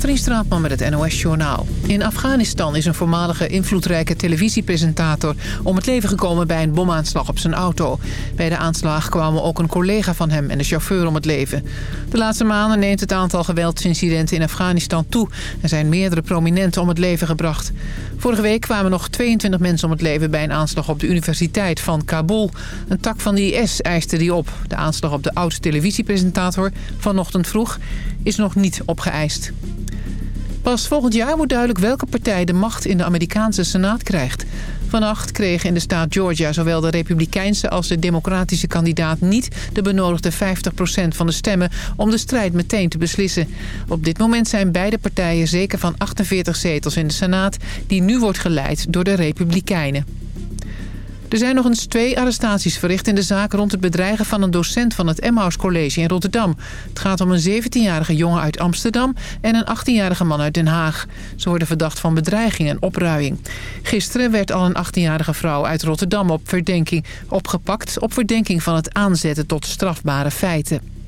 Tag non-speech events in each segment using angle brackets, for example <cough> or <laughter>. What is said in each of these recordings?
Katrien Straatman met het NOS-journaal. In Afghanistan is een voormalige invloedrijke televisiepresentator... om het leven gekomen bij een bomaanslag op zijn auto. Bij de aanslag kwamen ook een collega van hem en de chauffeur om het leven. De laatste maanden neemt het aantal geweldsincidenten in Afghanistan toe... Er zijn meerdere prominenten om het leven gebracht. Vorige week kwamen nog 22 mensen om het leven... bij een aanslag op de Universiteit van Kabul. Een tak van de IS eiste die op. De aanslag op de oud-televisiepresentator vanochtend vroeg is nog niet opgeëist. Pas volgend jaar wordt duidelijk welke partij de macht in de Amerikaanse Senaat krijgt. Vannacht kregen in de staat Georgia zowel de republikeinse als de democratische kandidaat niet de benodigde 50% van de stemmen om de strijd meteen te beslissen. Op dit moment zijn beide partijen zeker van 48 zetels in de Senaat die nu wordt geleid door de republikeinen. Er zijn nog eens twee arrestaties verricht in de zaak rond het bedreigen van een docent van het Emmaus College in Rotterdam. Het gaat om een 17-jarige jongen uit Amsterdam en een 18-jarige man uit Den Haag. Ze worden verdacht van bedreiging en opruiing. Gisteren werd al een 18-jarige vrouw uit Rotterdam op verdenking opgepakt op verdenking van het aanzetten tot strafbare feiten.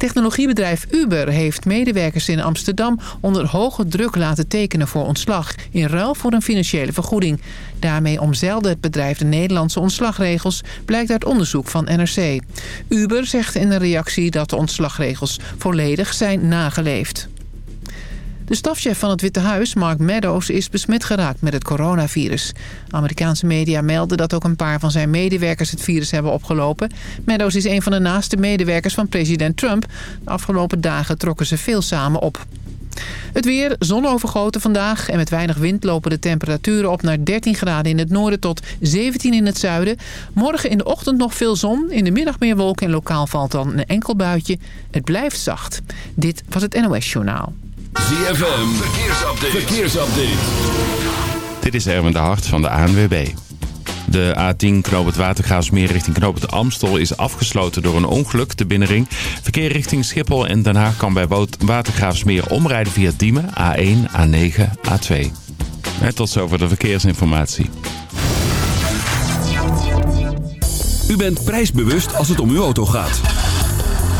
Technologiebedrijf Uber heeft medewerkers in Amsterdam onder hoge druk laten tekenen voor ontslag... in ruil voor een financiële vergoeding. Daarmee omzeilde het bedrijf de Nederlandse ontslagregels... blijkt uit onderzoek van NRC. Uber zegt in een reactie dat de ontslagregels volledig zijn nageleefd. De stafchef van het Witte Huis, Mark Meadows, is besmet geraakt met het coronavirus. Amerikaanse media melden dat ook een paar van zijn medewerkers het virus hebben opgelopen. Meadows is een van de naaste medewerkers van president Trump. De afgelopen dagen trokken ze veel samen op. Het weer, zonovergoten vandaag en met weinig wind lopen de temperaturen op naar 13 graden in het noorden tot 17 in het zuiden. Morgen in de ochtend nog veel zon, in de middag meer wolken en lokaal valt dan een enkel buitje. Het blijft zacht. Dit was het NOS Journaal. ZFM, verkeersupdate. verkeersupdate. Dit is Erwin de Hart van de ANWB. De A10 Knoop het Watergraafsmeer richting Knoop het Amstel is afgesloten door een ongeluk, de binnenring. Verkeer richting Schiphol en Den Haag kan bij Watergraafsmeer omrijden via Diemen, A1, A9, A2. En tot zover de verkeersinformatie. U bent prijsbewust als het om uw auto gaat.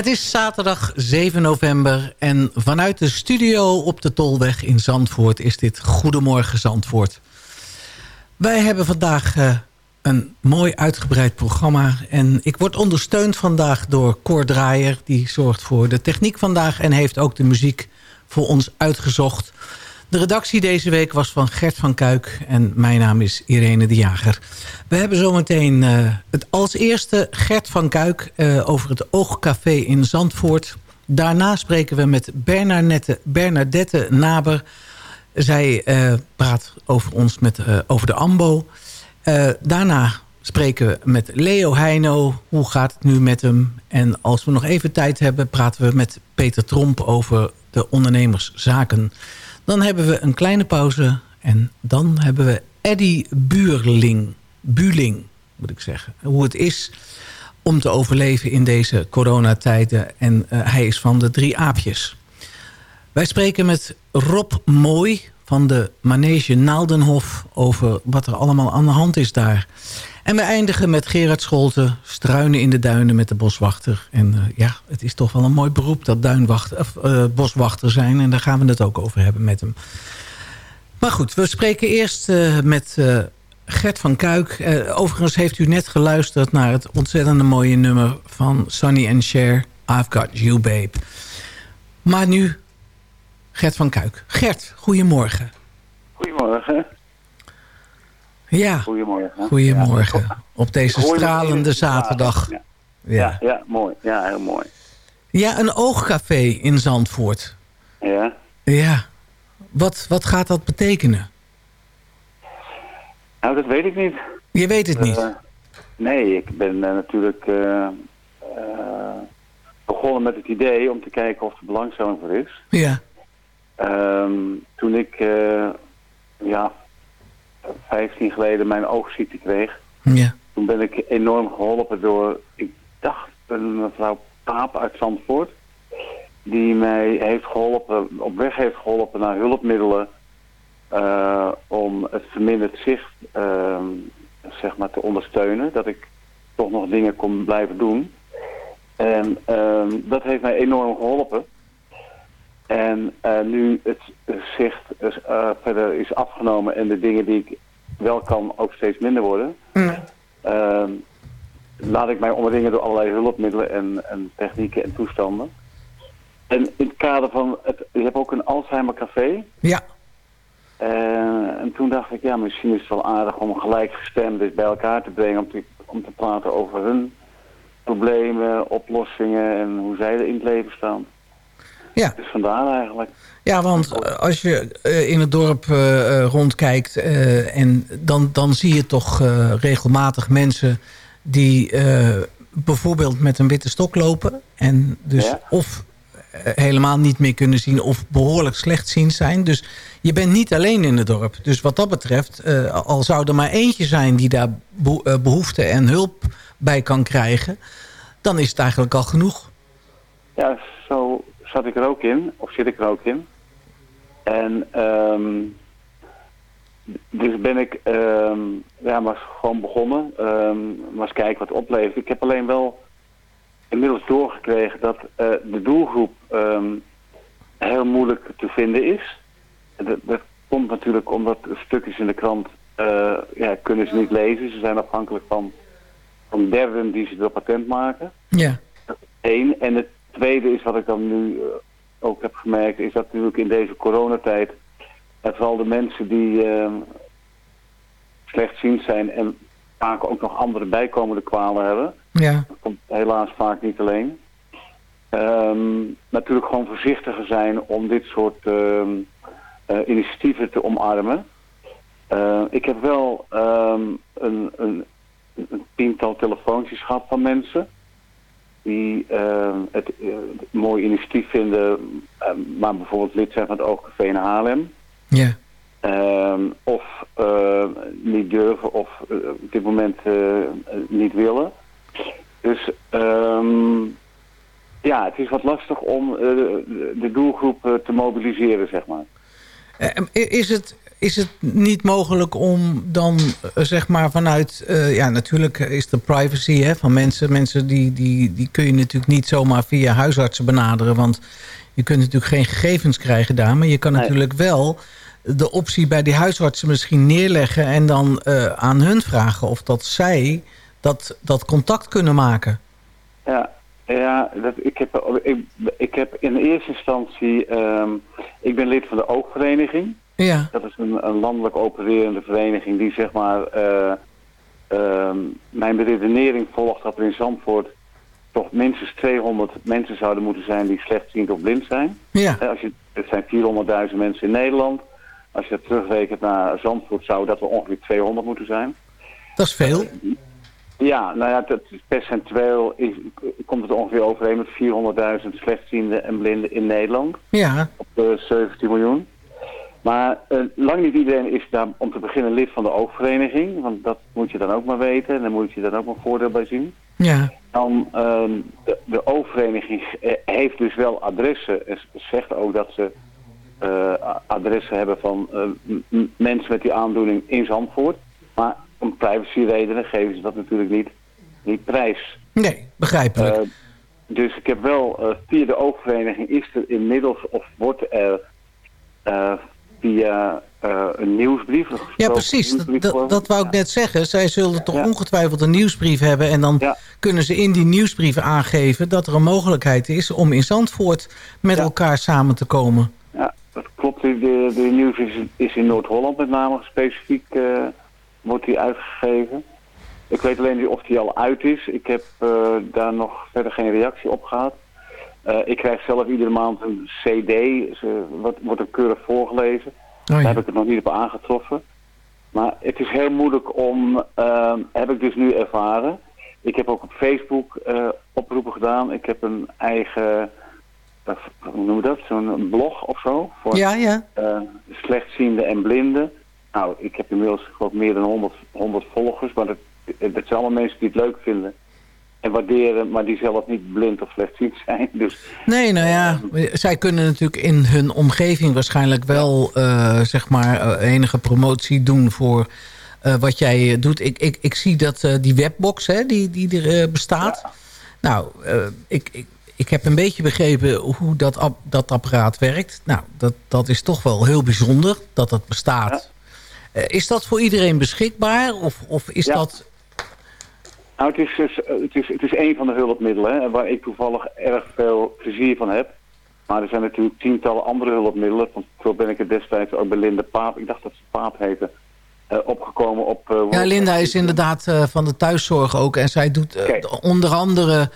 Het is zaterdag 7 november en vanuit de studio op de Tolweg in Zandvoort is dit Goedemorgen Zandvoort. Wij hebben vandaag uh, een mooi uitgebreid programma en ik word ondersteund vandaag door Cor Draaier. Die zorgt voor de techniek vandaag en heeft ook de muziek voor ons uitgezocht. De redactie deze week was van Gert van Kuik en mijn naam is Irene de Jager. We hebben zometeen uh, het als eerste Gert van Kuik uh, over het Oogcafé in Zandvoort. Daarna spreken we met Bernadette, Naber. Zij uh, praat over ons met, over de AMBO. daarna spreken we met Leo Heino. Hoe gaat het nu met hem? En als we nog even tijd hebben praten we met Peter Tromp over de ondernemerszaken. Dan hebben we een kleine pauze en dan hebben we Eddy Buurling. Buling, moet ik zeggen. Hoe het is om te overleven in deze coronatijden. En uh, hij is van de drie aapjes. Wij spreken met Rob Mooi van de Manege Naaldenhof... over wat er allemaal aan de hand is daar. En we eindigen met Gerard Scholten, struinen in de duinen met de boswachter. En uh, ja, het is toch wel een mooi beroep dat duinwachter, uh, boswachter zijn. En daar gaan we het ook over hebben met hem. Maar goed, we spreken eerst uh, met Gert van Kuik. overigens heeft u net geluisterd naar het ontzettende mooie nummer van Sonny and Cher. I've Got You Babe. Maar nu Gert van Kuik. Gert, goedemorgen. Goedemorgen. Ja, goedemorgen. Goedemorgen. Ja. Op deze stralende zaterdag. Ja. Ja. ja. mooi. Ja, heel mooi. Ja, een oogcafé in Zandvoort. Ja. Ja. Wat, wat gaat dat betekenen? Nou, dat weet ik niet. Je weet het niet? Uh, nee, ik ben uh, natuurlijk uh, begonnen met het idee om te kijken of er belangstelling voor is. Ja. Um, toen ik ja, 15 geleden mijn oogziekte kreeg. Ja. Toen ben ik enorm geholpen door, ik dacht, een mevrouw Paap uit Zandvoort. Die mij heeft geholpen, op weg heeft geholpen naar hulpmiddelen. Uh, om het verminderd zicht uh, zeg maar te ondersteunen. Dat ik toch nog dingen kon blijven doen. En uh, dat heeft mij enorm geholpen. En uh, nu het zicht uh, verder is afgenomen en de dingen die ik wel kan ook steeds minder worden, mm. uh, laat ik mij omringen door allerlei hulpmiddelen en, en, technieken en toestanden. En in het kader van, het, je hebt ook een Alzheimer café. Ja. en toen dacht ik, ja, misschien is het wel aardig om gelijkgestemden bij elkaar te brengen om te, om te praten over hun problemen, oplossingen en hoe zij er in het leven staan. Ja. Dus vandaar eigenlijk. Ja, want als je uh, in het dorp uh, rondkijkt... En dan, dan zie je toch regelmatig mensen die bijvoorbeeld met een witte stok lopen... en dus ja. of helemaal niet meer kunnen zien of behoorlijk slechtziend zijn. Dus je bent niet alleen in het dorp. Dus wat dat betreft, al zou er maar eentje zijn... die daar behoefte en hulp bij kan krijgen... dan is het eigenlijk al genoeg. Ja, zo zat ik er ook in, of zit ik er ook in. En um, dus ben ik um, ja, maar gewoon begonnen. Um, maar eens kijken wat het oplevert. Ik heb alleen wel inmiddels doorgekregen dat uh, de doelgroep heel moeilijk te vinden is. Dat, dat, komt natuurlijk omdat stukjes in de krant uh, ja, kunnen ze niet lezen. Ze zijn afhankelijk van, van derden die ze door patent maken. Ja. Eén. En het tweede is wat ik dan nu uh, ook heb gemerkt, is dat natuurlijk in deze coronatijd en vooral de mensen die uh, slechtziend zijn en vaak ook nog andere bijkomende kwalen hebben. Ja. Dat komt helaas vaak niet alleen. Um, natuurlijk gewoon voorzichtiger zijn om dit soort uh, uh, initiatieven te omarmen. Uh, ik heb wel um, een, een, een tiental telefoontjes gehad van mensen die uh, het uh, mooi initiatief vinden, uh, maar bijvoorbeeld lid zijn van het Oogcafé in Haarlem. Ja. Um, of niet durven of op dit moment niet willen. Dus um, ja, het is wat lastig om de doelgroep te mobiliseren, zeg maar. Is het, is het niet mogelijk om dan eh, zeg maar vanuit... eh, ja, natuurlijk is de privacy hè, van mensen. Mensen die, die, die kun je natuurlijk niet zomaar via huisartsen benaderen. Want je kunt natuurlijk geen gegevens krijgen daar. Maar je kan Nee. natuurlijk wel de optie bij die huisartsen misschien neerleggen... en dan eh, aan hun vragen of dat zij dat, dat contact kunnen maken. Ja, ja dat, ik, heb, ik, ik heb in eerste instantie... ehm, ik ben lid van de Oogvereniging. Ja, Dat is een, een landelijk opererende vereniging die zeg maar... eh, ehm, mijn beredenering volgt dat er in Zandvoort toch minstens 200 mensen zouden moeten zijn die slechtziend of blind zijn. ja, Hè, Als je, het zijn 400.000 mensen in Nederland. Als je dat terugrekent naar Zandvoort zou dat er ongeveer 200 moeten zijn. dat is veel. Ja, nou ja, dat percentueel is, komt het ongeveer overeen met 400.000 slechtzienden en blinden in Nederland. Ja, Op de 17 miljoen. Maar eh, lang niet iedereen is daar om te beginnen lid van de oogvereniging. Want dat moet je dan ook maar weten. En daar moet je dan ook een voordeel bij zien. ja, Dan, ehm, de, de oogvereniging eh, heeft dus wel adressen. En zegt ook dat ze eh, adressen hebben van mensen met die aandoening in Zandvoort. Maar om privacyredenen geven ze dat natuurlijk niet, niet prijs. nee, begrijpelijk. Dus ik heb wel, via de oogvereniging is er inmiddels, of wordt er via eh, een nieuwsbrief... Ja, precies. Dat, nieuwsbrief dat, wou ik net zeggen. Zij zullen toch Ja. ongetwijfeld een nieuwsbrief hebben... en dan Ja. kunnen ze in die nieuwsbrief aangeven... dat er een mogelijkheid is om in Zandvoort met Ja. elkaar samen te komen. Ja, dat klopt. De, de, de nieuws is, is in Noord-Holland met name specifiek eh, wordt die uitgegeven. Ik weet alleen niet of die al uit is. Ik heb eh, daar nog verder geen reactie op gehad. Eh, ik krijg zelf iedere maand een cd. Ze, wat, wordt er keurig voorgelezen. Oh, Daar heb ik het nog niet op aangetroffen. Maar het is heel moeilijk om, ehm, heb ik dus nu ervaren. Ik heb ook op Facebook eh, oproepen gedaan. Ik heb een eigen, eh, hoe noemen we dat, zo'n blog of zo. Voor ja, ja. eh, slechtzienden en blinden. Nou, ik heb inmiddels geloof meer dan 100, 100 volgers. Maar dat, dat zijn allemaal mensen die het leuk vinden. En waarderen, maar die zelf niet blind of slechtziend zijn. Dus Nee, nou ja, zij kunnen natuurlijk in hun omgeving waarschijnlijk wel... eh, zeg maar eh, enige promotie doen voor eh, wat jij doet. Ik, ik, ik zie dat die webbox hè, die, die er bestaat... Nou, ik, ik, ik heb een beetje begrepen hoe dat, ap- dat apparaat werkt. Nou, dat, dat is toch wel heel bijzonder dat dat bestaat. Is dat voor iedereen beschikbaar? Of, of is Ja. dat... Nou, het is, dus, eh, het is, het is een van de hulpmiddelen hè, waar ik toevallig erg veel plezier van heb. Maar er zijn natuurlijk tientallen andere hulpmiddelen. Want zo ben ik er destijds ook bij Linde Paap, ik dacht dat ze Paap heette, eh, opgekomen op... eh, Ja, Linda is inderdaad van de thuiszorg ook. En zij doet onder andere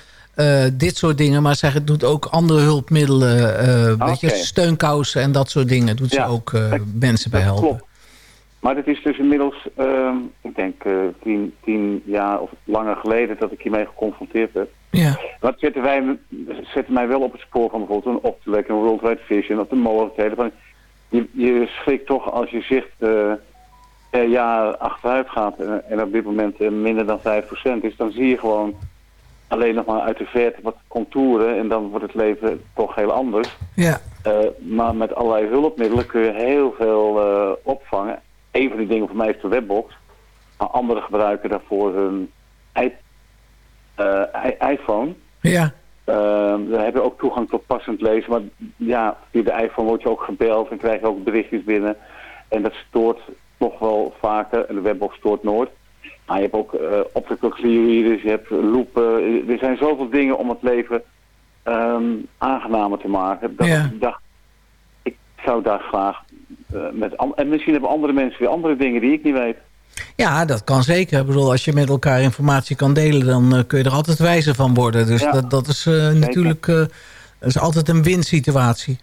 dit soort dingen. Maar zij doet ook andere hulpmiddelen. steunkousen en dat soort dingen. Doet Ja, ze ook dat- mensen bij helpen. klopt. Maar het is dus inmiddels, ehm, ik denk, eh, tien, tien jaar of langer geleden dat ik hiermee geconfronteerd ben. Ja, Wat zetten, wij, zetten mij wel op het spoor van bijvoorbeeld een Optelec, een Worldwide Vision, of de mogelijkheden. Van, je, je schrikt toch als je zicht eh per jaar achteruit gaat en, en op dit moment eh, minder dan 5% is, dan zie je gewoon alleen nog maar uit de verte wat contouren en dan wordt het leven toch heel anders. ja, maar met allerlei hulpmiddelen kun je heel veel opvangen. Een van die dingen voor mij is de webbox. Maar anderen gebruiken daarvoor hun i- eh, iPhone. ja. Ehm daar heb je ook toegang tot passend lezen. Maar ja, via de iPhone word je ook gebeld en krijg je ook berichtjes binnen. En dat stoort toch wel vaker. En de webbox stoort nooit. Maar je hebt ook eh optical readers, je hebt loepen. Er zijn zoveel dingen om het leven ehm, aangenamer te maken. Dat Ja. ik dacht, ik zou daar graag met... an- En misschien hebben andere mensen weer andere dingen die ik niet weet. Ja, dat kan zeker. Ik bedoel, als je met elkaar informatie kan delen... dan eh, kun je er altijd wijzer van worden. Dus Ja, dat, dat is eh, natuurlijk eh, dat is altijd een winsituatie.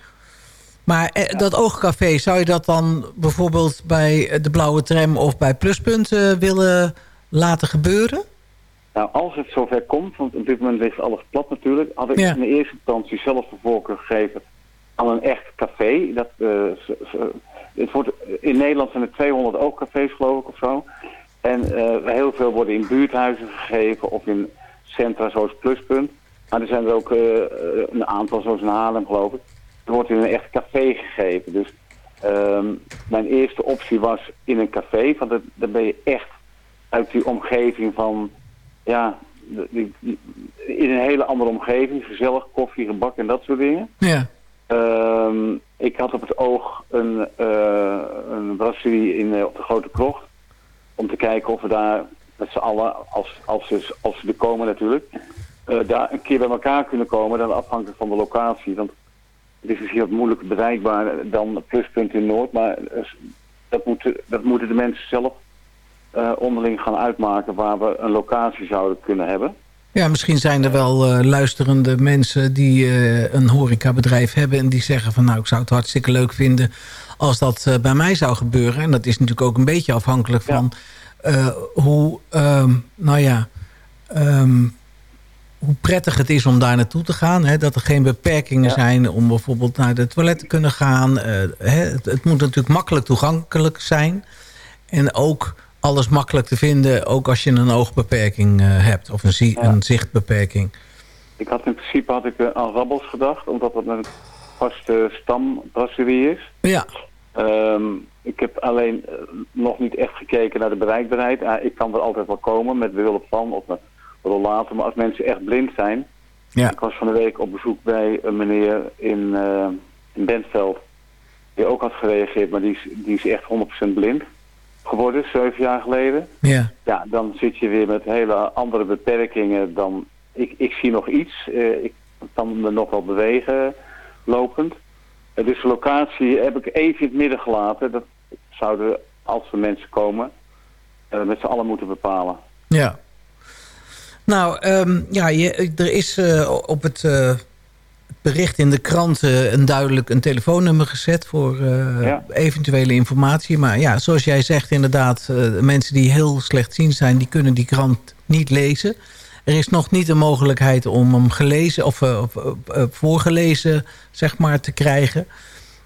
Maar eh, dat oogcafé, zou je dat dan bijvoorbeeld... bij eh, de Blauwe Tram of bij Pluspunt eh, willen laten gebeuren? Nou, als het zover komt, want op dit moment ligt alles plat natuurlijk, had ik Ja. in de eerste instantie zelf de voorkeur gegeven aan een echt café. Dat, eh, het wordt, in Nederland zijn er 200 oogcafés geloof ik of zo. En eh, heel veel worden in buurthuizen gegeven of in centra zoals Pluspunt. Maar er zijn er ook eh, een aantal zoals in Haarlem geloof ik. Er wordt in een echt café gegeven. Dus Ehm, mijn eerste optie was in een café, want dat- dan ben je echt uit die omgeving van, ja, de- die- die- in een hele andere omgeving, gezellig, koffie, gebak en dat soort dingen. Ja. Ehm, ik had op het oog een, eh, een brasserie in, eh, op de Grote Krocht. Om te kijken of we daar met z'n allen, als, als, ze, als ze er komen natuurlijk, eh, daar een keer bij elkaar kunnen komen. Dan afhankelijk van de locatie. Want het is misschien wat moeilijker bereikbaar dan Pluspunt in Noord. Maar dat, moeten, dat moeten de mensen zelf onderling gaan uitmaken waar we een locatie zouden kunnen hebben. Ja, misschien zijn er wel eh, luisterende mensen die eh, een horecabedrijf hebben... en die zeggen van nou, ik zou het hartstikke leuk vinden als dat eh, bij mij zou gebeuren. En dat is natuurlijk ook een beetje afhankelijk van hoe, ehm, nou ja, ehm, hoe prettig het is om daar naartoe te gaan. Hè? Dat er geen beperkingen Ja. zijn om bijvoorbeeld naar de toilet te kunnen gaan. Hè? Het, het moet natuurlijk makkelijk toegankelijk zijn. En ook alles makkelijk te vinden, ook als je een oogbeperking eh, hebt. Of een, zie- Ja. een zichtbeperking. Ik had in principe had ik, eh, aan Rabbels gedacht, omdat dat een vaste stambrasserie is. Ja, Ehm, ik heb alleen eh, nog niet echt gekeken naar de bereikbaarheid. Ik kan er altijd wel komen met behulp van of met wel later. Maar als mensen echt blind zijn... Ja. Ik was van de week op bezoek bij een meneer in, in Bentveld. Die ook had gereageerd, maar die is, die is echt 100% blind geworden, zeven jaar geleden. ja, Ja, dan zit je weer met hele andere beperkingen dan... Ik, ik zie nog iets, eh, ik kan me nog wel bewegen lopend. Dus de locatie heb ik even in het midden gelaten. Dat zouden, als er mensen komen, eh, met z'n allen moeten bepalen. ja. Nou, ehm, ja, je, er is eh, op het bericht in de krant eh, een duidelijk een telefoonnummer gezet voor eh, Ja. eventuele informatie. Maar ja, zoals jij zegt inderdaad, eh, mensen die heel slechtziend zijn, die kunnen die krant niet lezen. Er is nog niet de mogelijkheid om hem gelezen of, voorgelezen zeg maar, te krijgen.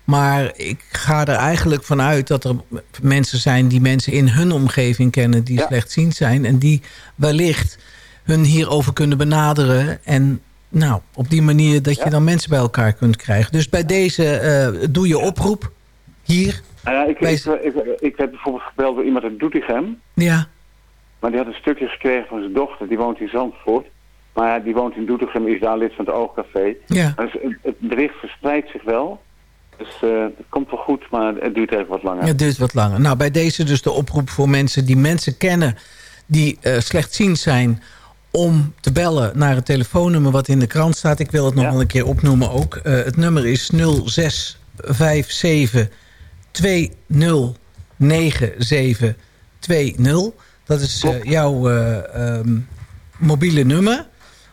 Maar ik ga er eigenlijk vanuit dat er mensen zijn die mensen in hun omgeving kennen die Ja. slechtziend zijn. En die wellicht hun hierover kunnen benaderen. En nou, op die manier dat je Ja. dan mensen bij elkaar kunt krijgen. Dus bij deze eh, doe je oproep hier. Nou ja, ik, Wij- ik, ik, ik werd bijvoorbeeld gebeld door iemand uit Doetinchem. Ja, Maar die had een stukje gekregen van zijn dochter. Die woont in Zandvoort. Maar ja, die woont in Doetinchem, is daar lid van het Oogcafé. ja. Dus het, bericht verspreidt zich wel. Dus eh, het komt wel goed, maar het duurt even wat langer. Het duurt wat langer. Nou, bij deze dus de oproep voor mensen die mensen kennen... die eh, slechtziend zijn om te bellen naar het telefoonnummer wat in de krant staat. Ik wil het nog Ja. wel een keer opnoemen ook. Eh, het nummer is 0657 209720. Dat is eh, jouw eh, ehm, mobiele nummer.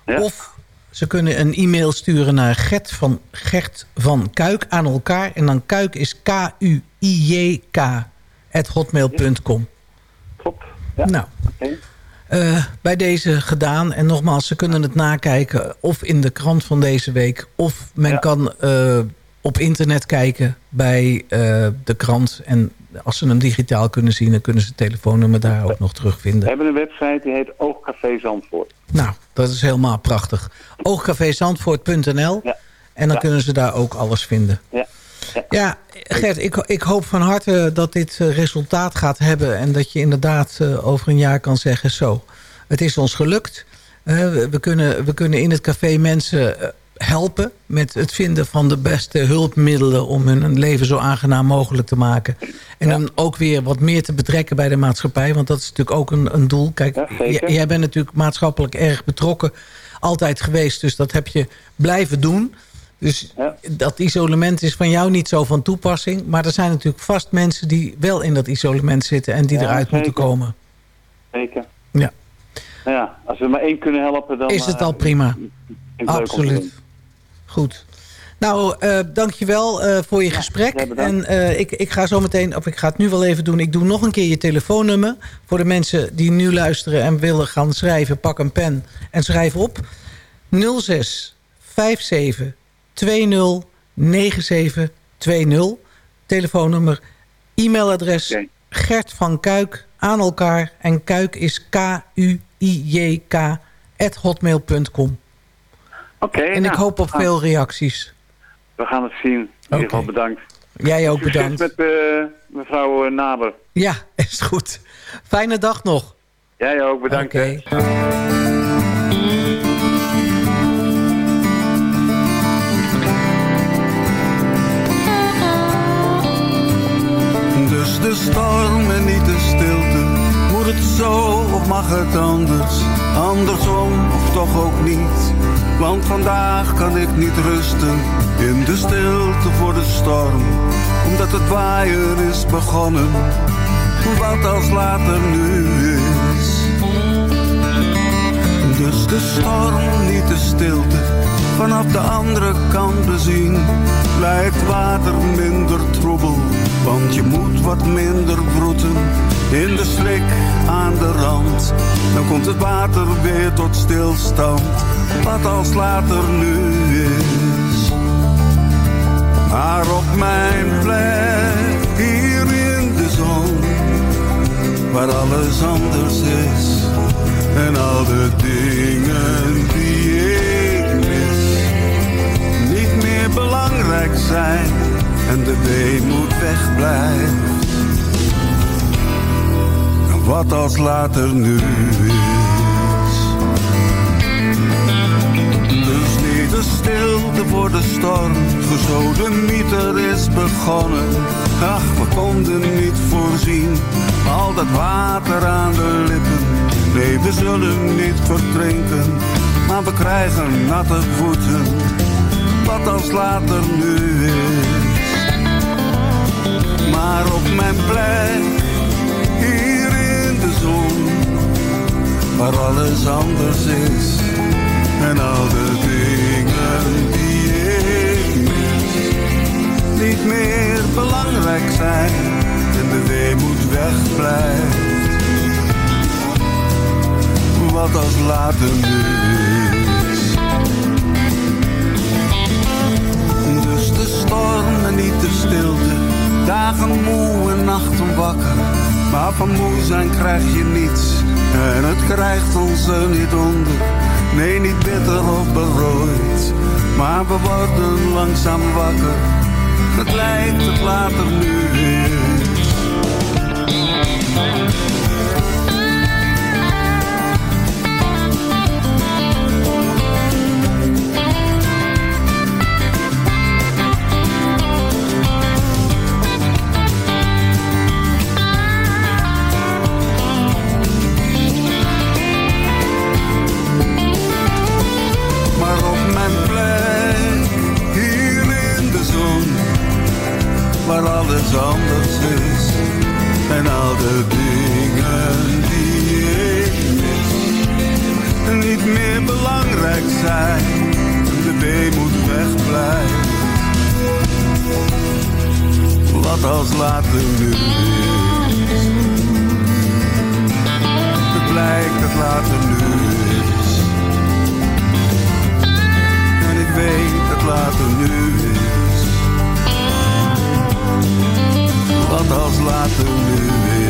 Ja. Of ze kunnen een e-mail sturen naar Gert van, Gert van Kuik aan elkaar. En dan Kuik is K-U-I-J-K at hotmail.com. Klopt. Ja. Nou, Oké. Eh, bij deze gedaan. En nogmaals, ze kunnen het nakijken of in de krant van deze week... of men Ja. kan eh, op internet kijken bij eh, de krant. En als ze hem digitaal kunnen zien... dan kunnen ze het telefoonnummer daar ook nog We terugvinden. hebben een website die heet Oogcafé Zandvoort. Nou, dat is helemaal prachtig. Oogcafezandvoort.nl Ja. En dan Ja. kunnen ze daar ook alles vinden. Ja. Ja. Gert, ik, ik hoop van harte dat dit eh, resultaat gaat hebben... en dat je inderdaad eh, over een jaar kan zeggen... zo, het is ons gelukt. Eh, we, kunnen, we kunnen in het café mensen helpen... met het vinden van de beste hulpmiddelen... om hun leven zo aangenaam mogelijk te maken. En dan ook weer wat meer te betrekken bij de maatschappij... want dat is natuurlijk ook een, een doel. Kijk, Ja, jij bent natuurlijk maatschappelijk erg betrokken... altijd geweest, dus dat heb je blijven doen... Dus Ja. dat isolement is van jou niet zo van toepassing. Maar er zijn natuurlijk vast mensen die wel in dat isolement zitten... en die Ja, eruit moeten komen. Zeker. Ja. Nou ja, als we maar één kunnen helpen, dan... Is het eh, al prima. Absoluut. Goed. Nou, eh dankjewel eh voor je gesprek. En ik, ik ga zo meteen, of ik ga het nu wel even doen. Ik doe nog een keer je telefoonnummer. Voor de mensen die nu luisteren en willen gaan schrijven. Pak een pen en schrijf op. 06 57 20 97 20. Telefoonnummer. E-mailadres. Gert van Kuik aan elkaar. En Kuik is K-U-I-J-K at hotmail.com. Oké, En ik nou, hoop op ah, veel reacties. We gaan het zien. In ieder geval bedankt. Jij ook Succes bedankt. met eh, mevrouw eh, Naber. Ja, <laughs> is goed. Fijne dag nog. Jij ook, bedankt. Oké. De storm en niet de stilte. Moet het zo of mag het anders? Andersom of toch ook niet? Want vandaag kan ik niet rusten in de stilte voor de storm. Omdat het waaien is begonnen. Wat als later nu is. Dus de storm, niet de stilte. Vanaf de andere kant bezien blijft water minder troebel. Want je moet wat minder vroeten in de slik aan de rand. Dan komt het water weer tot stilstand, wat als later nu is. Maar op mijn plek hier in de zon waar alles anders is. En al de dingen zijn. En de weemoed wegblijft. En wat als later nu is. Dus niet de stilte voor de storm, mieter is begonnen. Ach, we konden niet voorzien, al dat water aan de lippen. Nee, we zullen niet verdrinken, maar we krijgen natte voeten. Wat als later nu is. Maar op mijn plek, hier in de zon, waar alles anders is. En al de dingen die ik mis, niet meer belangrijk zijn. En de weemoed wegblijft. Wat als later nu is. Dagen moe en nachten wakker. Maar van moe zijn krijg je niets. En het krijgt ons er niet onder. Nee, niet bitter of berooid. Maar we worden langzaam wakker. Het lijkt het later nu is. Alles anders is. En al de dingen die ik mis, niet meer belangrijk zijn. De weemoed wegblijft. Wat als later nu is. Het blijkt dat later nu is. En ik weet dat later nu is. Later nu is.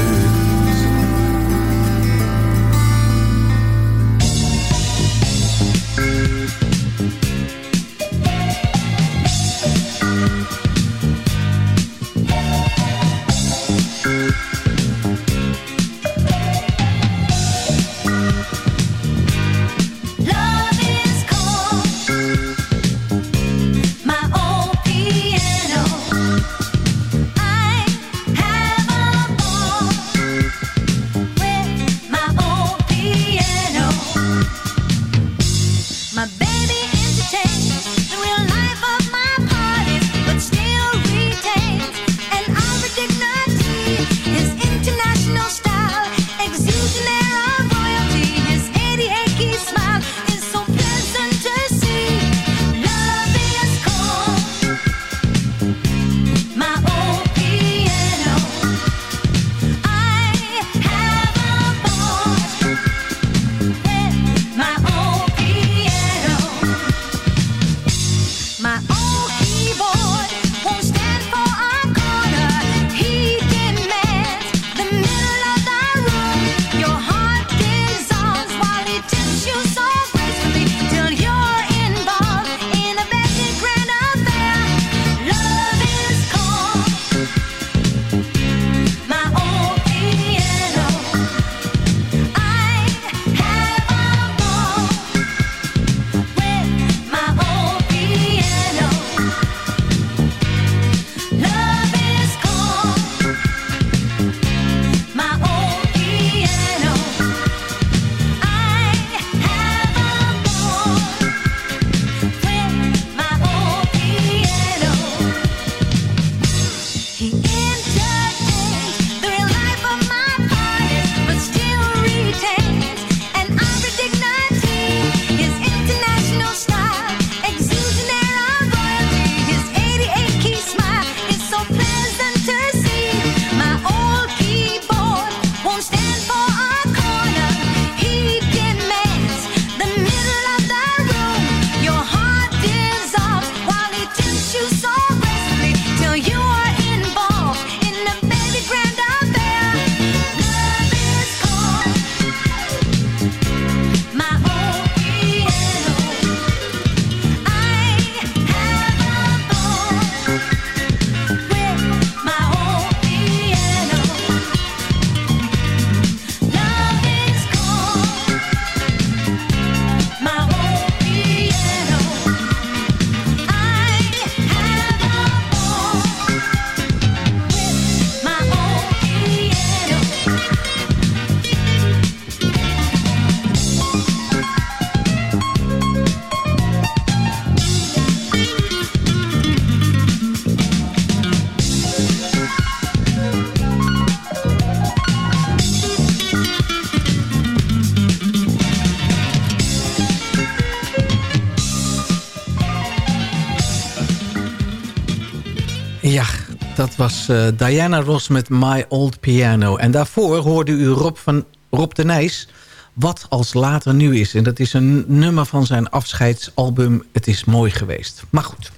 Dat was eh, Diana Ross met My Old Piano. En daarvoor hoorde u Rob, van, Rob de Nijs... Wat als later nu is. En dat is een nummer van zijn afscheidsalbum Het is mooi geweest. Maar goed.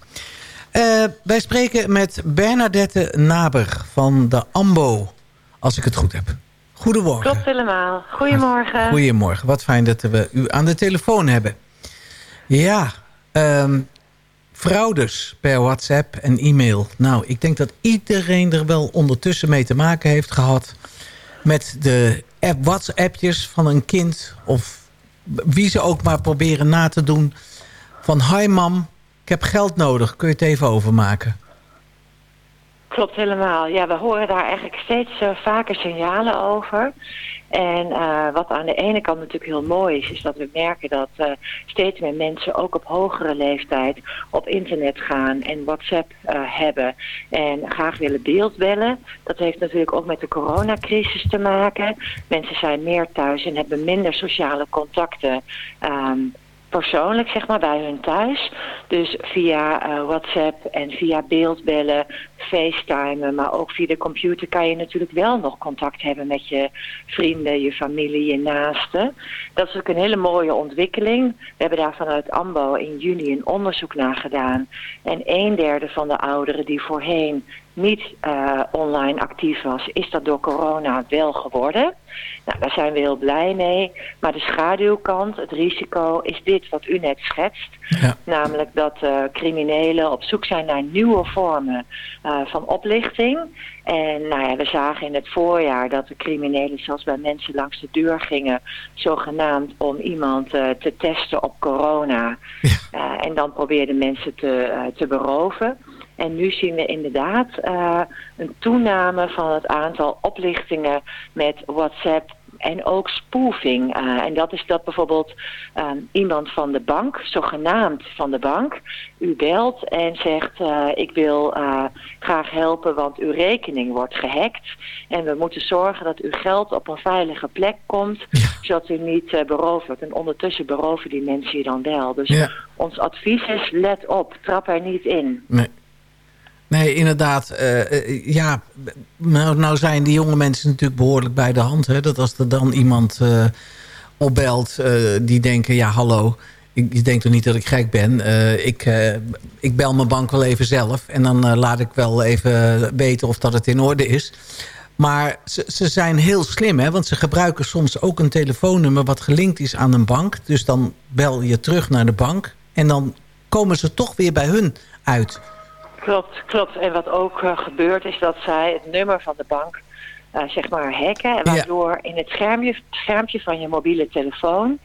Eh, wij spreken met Bernadette Naber van de AMBO. Als ik het goed heb. Goedemorgen. Klopt helemaal. Goedemorgen. Goedemorgen. Wat fijn dat we u aan de telefoon hebben. Ja, ehm fraudes per WhatsApp en e-mail. Nou, ik denk dat iedereen er wel ondertussen mee te maken heeft gehad... met de app WhatsAppjes van een kind... of wie ze ook maar proberen na te doen... van hi mam, ik heb geld nodig, kun je het even overmaken? Klopt helemaal. Ja, we horen daar eigenlijk steeds eh, vaker signalen over. En eh, wat aan de ene kant natuurlijk heel mooi is, is dat we merken dat eh, steeds meer mensen ook op hogere leeftijd op internet gaan en WhatsApp hebben en graag willen beeldbellen. Dat heeft natuurlijk ook met de coronacrisis te maken. Mensen zijn meer thuis en hebben minder sociale contacten. ehm, persoonlijk, zeg maar, bij hun thuis. Dus via eh, WhatsApp en via beeldbellen, facetimen, maar ook via de computer kan je natuurlijk wel nog contact hebben met je vrienden, je familie, je naasten. Dat is ook een hele mooie ontwikkeling. We hebben daar vanuit AMBO in juni een onderzoek naar gedaan. En een derde van de ouderen die voorheen niet eh, online actief was, is dat door corona wel geworden. Nou, daar zijn we heel blij mee. Maar de schaduwkant, het risico, is dit wat u net schetst. Ja. Namelijk dat eh, criminelen op zoek zijn naar nieuwe vormen eh, van oplichting. En nou ja, we zagen in het voorjaar dat de criminelen zelfs bij mensen langs de deur gingen... zogenaamd om iemand te testen op corona. Eh, en dan probeerden mensen te, te beroven. En nu zien we inderdaad eh, een toename van het aantal oplichtingen met WhatsApp en ook spoofing. Eh, en dat is dat bijvoorbeeld eh, iemand van de bank, zogenaamd van de bank, u belt en zegt eh, ik wil graag helpen want uw rekening wordt gehackt. En we moeten zorgen dat uw geld op een veilige plek komt, zodat u niet beroofd wordt. En ondertussen beroven die mensen je dan wel. Dus Ja. ons advies is let op, trap er niet in. Nee. Nee, inderdaad. eh, eh, ja, nou, nou zijn die jonge mensen natuurlijk behoorlijk bij de hand. Hè? Dat als er dan iemand eh, opbelt die denken... ja, hallo, ik, je denkt toch niet dat ik gek ben. Ik, ik bel mijn bank wel even zelf. En dan laat ik wel even weten of dat het in orde is. Maar ze, ze zijn heel slim, hè? want ze gebruiken soms ook een telefoonnummer... wat gelinkt is aan een bank. Dus dan bel je terug naar de bank. En dan komen ze toch weer bij hun uit. Klopt, klopt. En wat ook eh, gebeurt is dat zij het nummer van de bank eh, zeg maar hacken. En waardoor in het schermpje, schermpje van je mobiele telefoon...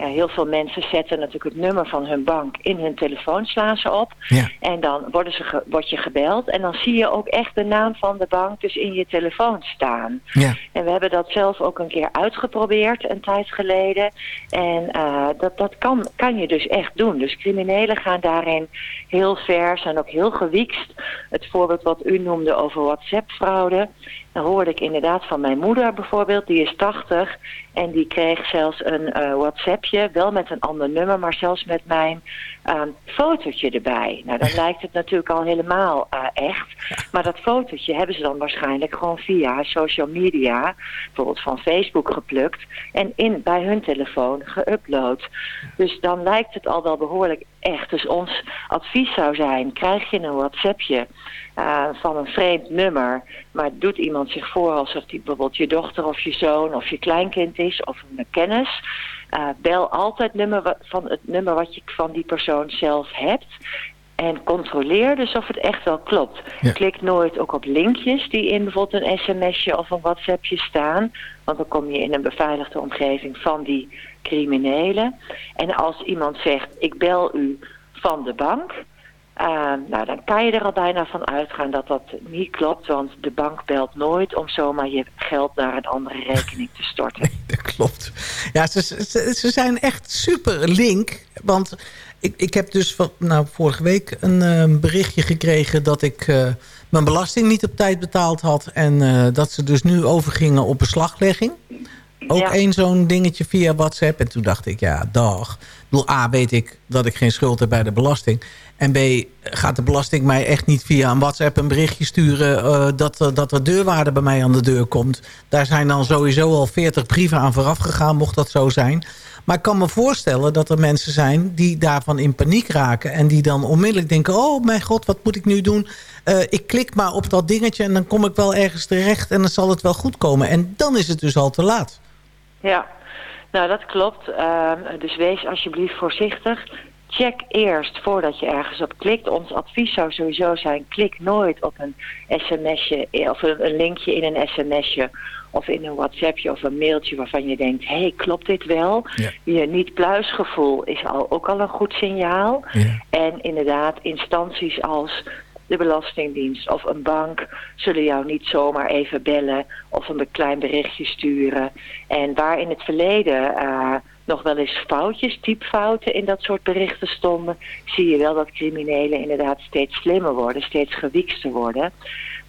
Ja, heel veel mensen zetten natuurlijk het nummer van hun bank in hun telefoon, slaan ze op. Ja. En dan worden ze ge- word je gebeld. En dan zie je ook echt de naam van de bank dus in je telefoon staan. Ja. En we hebben dat zelf ook een keer uitgeprobeerd een tijd geleden. En eh, dat, dat kan, kan je dus echt doen. Dus criminelen gaan daarin heel ver, zijn ook heel gewiekst. Het voorbeeld wat u noemde over WhatsApp-fraude. Dan hoorde ik inderdaad van mijn moeder bijvoorbeeld, die is 80. En die kreeg zelfs een eh, WhatsAppje, wel met een ander nummer, maar zelfs met mijn ehm, fotootje erbij. Nou, dan lijkt het natuurlijk al helemaal eh, echt. Maar dat fotootje hebben ze dan waarschijnlijk gewoon via social media, bijvoorbeeld van Facebook geplukt en in, bij hun telefoon geüpload. Dus dan lijkt het al wel behoorlijk echt. Dus ons advies zou zijn, krijg je een WhatsAppje eh, van een vreemd nummer, maar doet iemand zich voor alsof die bijvoorbeeld je dochter of je zoon of je kleinkind is of een kennis, eh, bel altijd nummer van het nummer wat je van die persoon zelf hebt. En controleer dus of het echt wel klopt. Ja. Klik nooit ook op linkjes die in bijvoorbeeld een sms'je of een whatsappje staan. Want dan kom je in een beveiligde omgeving van die criminelen. En als iemand zegt, ik bel u van de bank... eh, nou, dan kan je er al bijna van uitgaan dat dat niet klopt. Want de bank belt nooit om zomaar je geld naar een andere rekening te storten. <laughs> Dat klopt. Ja, ze, ze, ze zijn echt super link. Want ik, ik heb dus van, nou, vorige week een eh, berichtje gekregen... dat ik eh, mijn belasting niet op tijd betaald had. En eh, dat ze dus nu overgingen op beslaglegging. Ook Ja. één zo'n dingetje via WhatsApp. En toen dacht ik, ja, dag. bedoel, A, weet ik dat ik geen schuld heb bij de belasting. En B, gaat de belasting mij echt niet via een WhatsApp een berichtje sturen... eh, dat, er- dat er deurwaarde bij mij aan de deur komt. Daar zijn dan sowieso al 40 brieven aan vooraf gegaan, mocht dat zo zijn. Maar ik kan me voorstellen dat er mensen zijn die daarvan in paniek raken... en die dan onmiddellijk denken, oh mijn god, wat moet ik nu doen? Eh, ik klik maar op dat dingetje en dan kom ik wel ergens terecht... en dan zal het wel goed komen. En dan is het dus al te laat. Ja, nou dat klopt. Dus wees alsjeblieft voorzichtig. Check eerst voordat je ergens op klikt. Ons advies zou sowieso zijn, klik nooit op een sms'je of een, een linkje in een sms'je of in een whatsappje of een mailtje waarvan je denkt, hé, hey, klopt dit wel? Ja. Je niet-pluisgevoel is al, ook al een goed signaal. Ja. En inderdaad, instanties als de Belastingdienst of een bank zullen jou niet zomaar even bellen of een klein berichtje sturen. En waar in het verleden eh, nog wel eens foutjes, typfouten in dat soort berichten stonden, zie je wel dat criminelen inderdaad steeds slimmer worden, steeds gewiekster worden.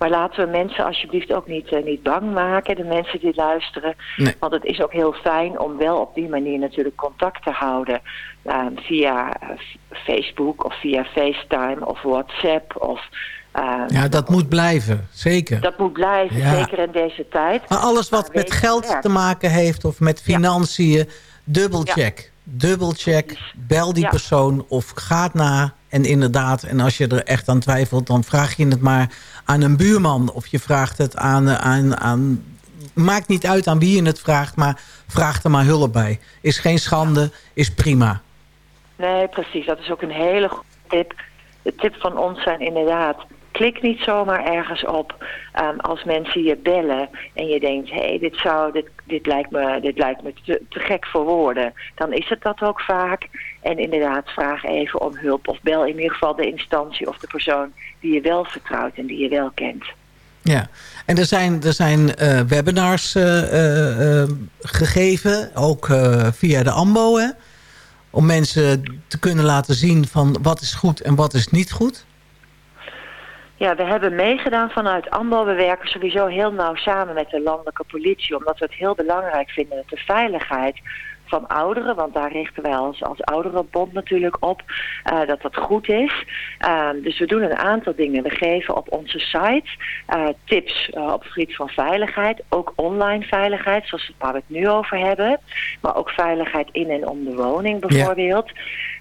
Maar laten we mensen alsjeblieft ook niet, eh, niet bang maken, de mensen die luisteren. Nee. Want het is ook heel fijn om wel op die manier natuurlijk contact te houden. eh, via eh, Facebook of via FaceTime of WhatsApp. Of, eh, Ja, dat moet blijven, zeker. dat moet blijven, Ja. zeker in deze tijd. Maar alles wat met geld te maken heeft of met financiën, dubbelcheck. Dubbelcheck, bel die Ja. persoon of gaat na. En inderdaad, en als je er echt aan twijfelt... dan vraag je het maar aan een buurman. Of je vraagt het aan... aan, aan maakt niet uit aan wie je het vraagt, maar vraag er maar hulp bij. Is geen schande, is prima. Nee, precies. Dat is ook een hele goede tip. De tip van ons zijn inderdaad... Klik niet zomaar ergens op ehm, als mensen je bellen en je denkt, hé, hey, dit, zou, dit, dit lijkt me, dit lijkt me te, te gek voor woorden. Dan is het dat ook vaak. En inderdaad, vraag even om hulp of bel in ieder geval de instantie of de persoon die je wel vertrouwt en die je wel kent. Ja, en er zijn, er zijn eh, webinars eh, eh, gegeven, ook via de AMBO, hè? om mensen te kunnen laten zien van wat is goed en wat is niet goed. Ja, we hebben meegedaan vanuit AMBO. We werken sowieso heel nauw samen met de landelijke politie, omdat we het heel belangrijk vinden dat de veiligheid van ouderen, want daar richten wij als, als ouderenbond natuurlijk op, eh, dat dat goed is. Ehm, dus we doen een aantal dingen. We geven op onze site eh, tips eh, op het gebied van veiligheid, ook online veiligheid, zoals waar we het nu over hebben, maar ook veiligheid in en om de woning bijvoorbeeld.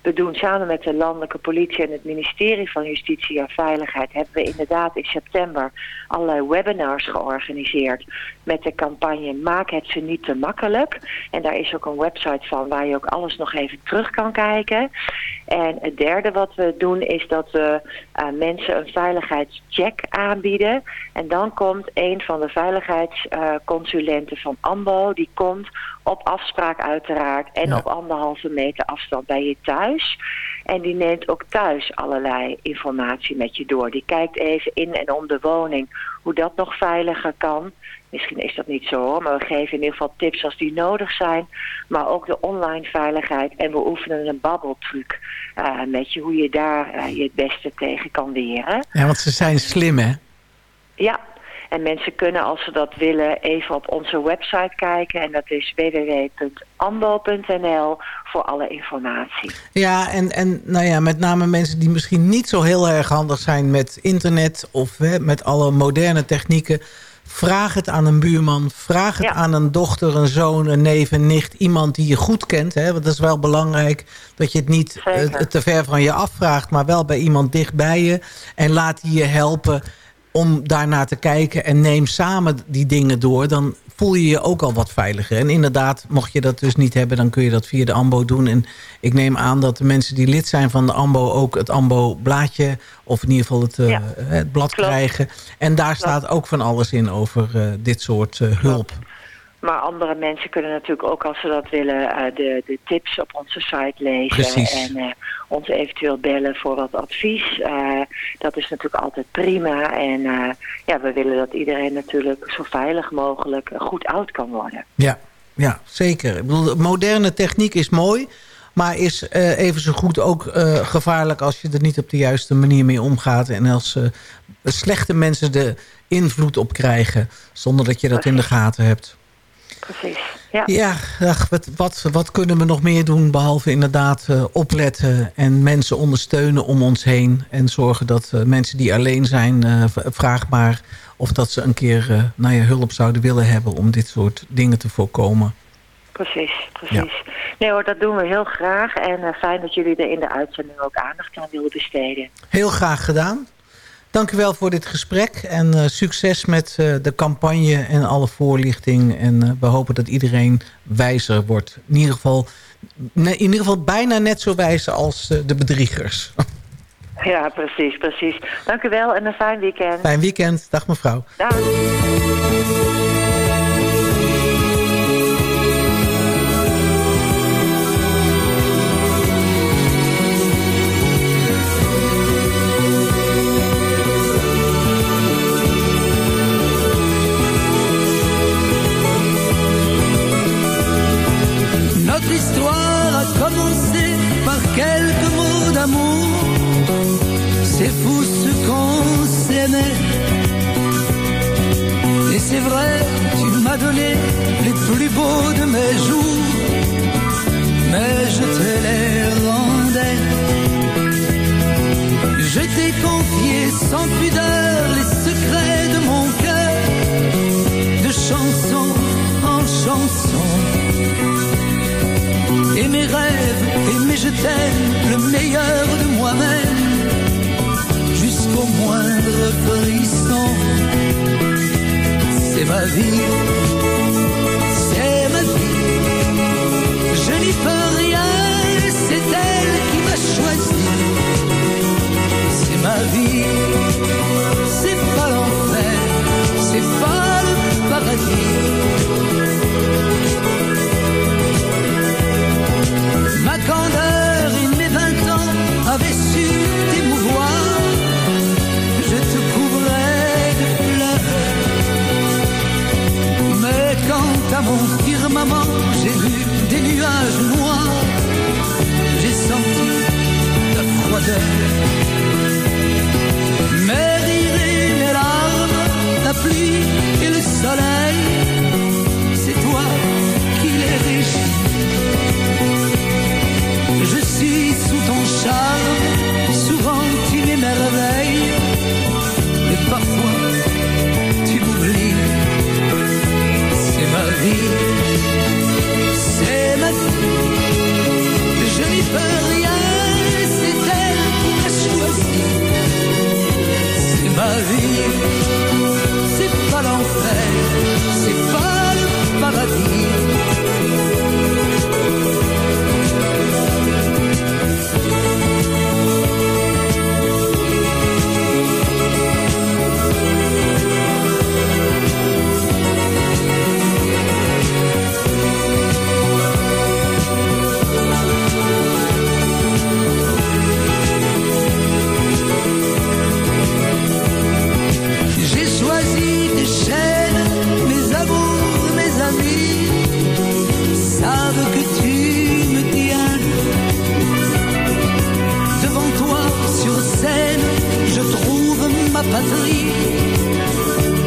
We doen samen met de landelijke politie en het ministerie van Justitie en Veiligheid hebben we inderdaad in september allerlei webinars georganiseerd met de campagne Maak het ze niet te makkelijk. En daar is ook een website van waar je ook alles nog even terug kan kijken. En het derde wat we doen is dat we uh, mensen een veiligheidscheck aanbieden. En dan komt een van de veiligheidsconsulenten van AMBO, die komt op afspraak uiteraard en ja. op anderhalve meter afstand bij je thuis. En die neemt ook thuis allerlei informatie met je door. Die kijkt even in en om de woning hoe dat nog veiliger kan. Misschien is dat niet zo hoor, maar we geven in ieder geval tips als die nodig zijn. Maar ook de online veiligheid en we oefenen een babbeltruc uh, met je. Hoe je daar uh, je het beste tegen kan weren. Ja, want ze zijn slim hè? Ja, en mensen kunnen als ze dat willen even op onze website kijken. En dat is www.ambo.nl voor alle informatie. Ja, en, en nou ja, met name mensen die misschien niet zo heel erg handig zijn met internet... of hè, met alle moderne technieken... Vraag het aan een buurman, vraag het ja. aan een dochter, een zoon, een neef, een nicht. Iemand die je goed kent, hè? want dat is wel belangrijk dat je het niet uh, te ver van je afvraagt... maar wel bij iemand dicht bij je. En laat die je helpen om daarnaar te kijken en neem samen die dingen door... dan voel je je ook al wat veiliger. En inderdaad, mocht je dat dus niet hebben... dan kun je dat via de AMBO doen. En ik neem aan dat de mensen die lid zijn van de AMBO... ook het AMBO-blaadje, of in ieder geval het, uh, ja. het blad Klopt. krijgen. En daar Klopt. staat ook van alles in over uh, dit soort uh, hulp. Klopt. Maar andere mensen kunnen natuurlijk ook als ze dat willen uh, de, de tips op onze site lezen. Precies. En uh, ons eventueel bellen voor wat advies. Uh, dat is natuurlijk altijd prima. En ja, we willen dat iedereen natuurlijk zo veilig mogelijk goed oud kan worden. Ja, ja zeker. Ik bedoel, moderne techniek is mooi. Maar is even zo goed ook gevaarlijk als je er niet op de juiste manier mee omgaat. En als slechte mensen de invloed op krijgen. Zonder dat je dat in de gaten hebt. Precies. Ja. Ja, ach, wat, wat, wat kunnen we nog meer doen behalve inderdaad eh, opletten en mensen ondersteunen om ons heen. En zorgen dat eh, mensen die alleen zijn, eh, v- vraag maar of dat ze een keer eh, nou ja, hulp zouden willen hebben om dit soort dingen te voorkomen. Precies, precies. Nee hoor, dat doen we heel graag. En fijn dat jullie er in de uitzending ook aandacht aan willen besteden. Heel graag gedaan. Dank u wel voor dit gesprek en eh, succes met eh, de campagne en alle voorlichting. En eh, we hopen dat iedereen wijzer wordt. In ieder geval, in ieder geval bijna net zo wijs als de bedriegers. <laughs> Ja, precies, precies. Dank u wel en een fijn weekend. Fijn weekend. Dag mevrouw. Dag. Firmament, j'ai vu des nuages noirs. J'ai senti ta froideur.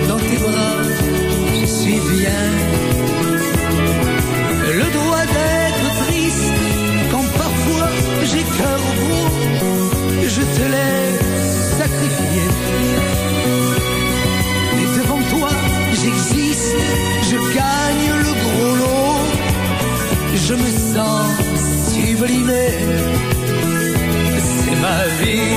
Dans tes bras, je suis bien. Le droit d'être triste quand parfois j'ai cœur gros, je te l'ai sacrifié. Mais devant toi, j'existe, je gagne le gros lot. Je me sens sublimé. C'est ma vie,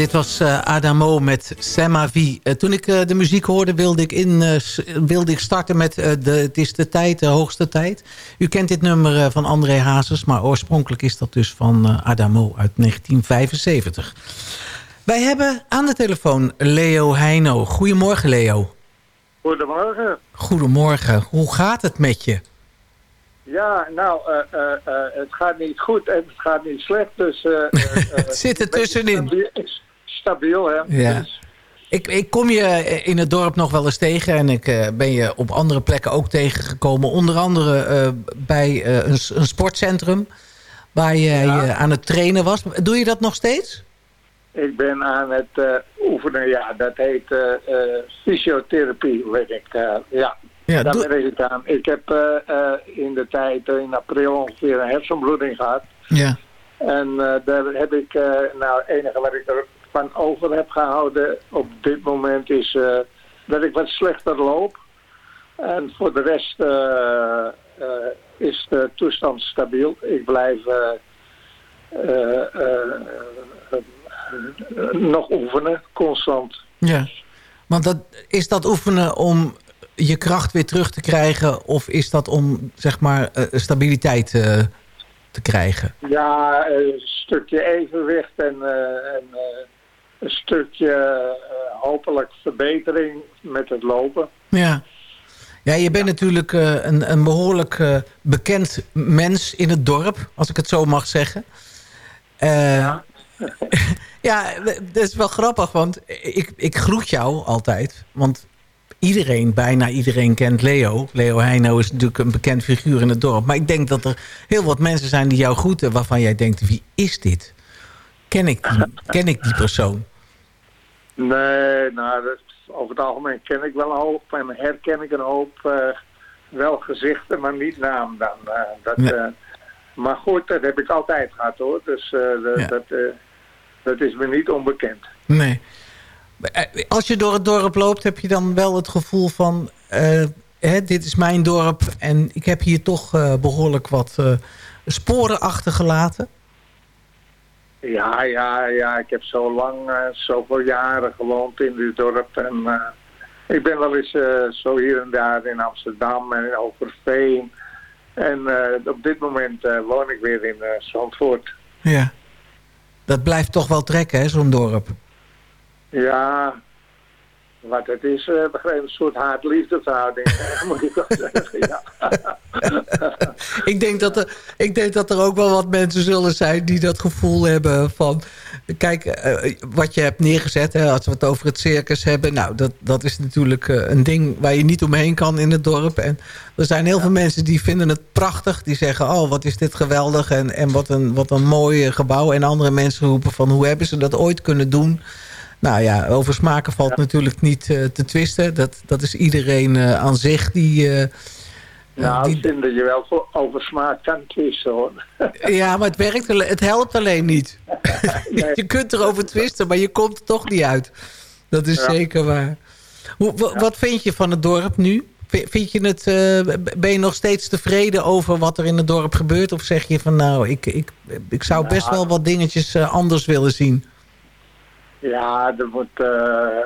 dit was eh, Adamo met Sema Vie. Eh, toen ik eh, de muziek hoorde wilde ik, in, s- wilde ik starten met de, Het is de tijd, de hoogste tijd. U kent dit nummer van André Hazes, maar oorspronkelijk is dat dus van Adamo uit 1975. Wij hebben aan de telefoon Leo Heino. Goedemorgen Leo. Goedemorgen. Goedemorgen. Hoe gaat het met je? Ja, nou, het gaat niet goed en het gaat niet slecht. Dus, <laughs> Het zit er tussenin. Stabiel, hè. Ja. Dus, Ik, ik kom je in het dorp nog wel eens tegen en ik eh, ben je op andere plekken ook tegengekomen. Onder andere eh, bij eh, een, sportcentrum waar jij eh, aan het trainen was. Doe je dat nog steeds? ik ben aan het oefenen, ja, dat heet fysiotherapie, weet ik. ja, Ja, daar ben ik aan. Ik heb in de tijd, in april ongeveer een hersenbloeding gehad. Ja. En daar heb ik, nou, enige wat ik ervan over heb gehouden op dit moment is eh, dat ik wat slechter loop. En voor de rest eh, eh, is de toestand stabiel. Ik blijf nog oefenen, constant. ja. Want dat, is dat oefenen om je kracht weer terug te krijgen of is dat om zeg maar stabiliteit te krijgen? Ja, een stukje evenwicht en, en een stukje eh, hopelijk verbetering met het lopen. Ja. Ja, je bent natuurlijk eh, een, een behoorlijk eh, bekend mens in het dorp, als ik het zo mag zeggen. Eh, <laughs> ja, dat is wel grappig, want ik, ik groet jou altijd. Want iedereen, bijna iedereen kent Leo. Leo Heino is natuurlijk een bekend figuur in het dorp. Maar ik denk dat er heel wat mensen zijn die jou groeten... waarvan jij denkt, wie is dit? Ken ik die, ken ik die persoon? Nee, nou, dat, over het algemeen ken ik wel een hoop en herken ik een hoop. eh, wel gezichten, maar niet naam dan. eh, dat, Nee. eh, maar goed, dat heb ik altijd gehad hoor. Dus dat, Ja. dat, dat is me niet onbekend. Nee. Als je door het dorp loopt, heb je dan wel het gevoel van... hè, dit is mijn dorp en ik heb hier toch eh, behoorlijk wat sporen achtergelaten. Ja, ja, ja. Ik heb zo lang, eh, zoveel jaren gewoond in dit dorp. En eh, ik ben wel eens eh, zo hier en daar in Amsterdam en in Overveen. En op dit moment woon ik weer in Zandvoort. Ja. Dat blijft toch wel trekken, hè, zo'n dorp. Ja, wat het is, begrijp een soort haat-liefde verhouding, eh, <laughs> moet ik wel <laughs> zeggen. Ja. <laughs> ik, denk dat er, ik denk dat er ook wel wat mensen zullen zijn die dat gevoel hebben van... Kijk, eh, wat je hebt neergezet, hè, als we het over het circus hebben... Nou, dat, dat is natuurlijk eh, een ding waar je niet omheen kan in het dorp. En er zijn heel veel mensen die vinden het prachtig. Die zeggen, oh, wat is dit geweldig en, en wat, een, wat een mooi gebouw. En andere mensen roepen van, hoe hebben ze dat ooit kunnen doen... Nou ja, over smaken valt natuurlijk niet eh, te twisten. Dat, dat is iedereen eh, aan zich die... eh, Nou, die- ik vind dat je wel over smaak kan twisten hoor. <laughs> Ja, maar het, werkt, het helpt alleen niet. <laughs> <laughs> je kunt erover twisten, maar je komt er toch niet uit. Dat is Ja. zeker waar. Hoe, wa- Wat vind je van het dorp nu? Vind je het, ben je nog steeds tevreden over wat er in het dorp gebeurt? Of zeg je van nou, ik, ik, ik zou best Nou. wel wat dingetjes anders willen zien? Ja, er moet eh,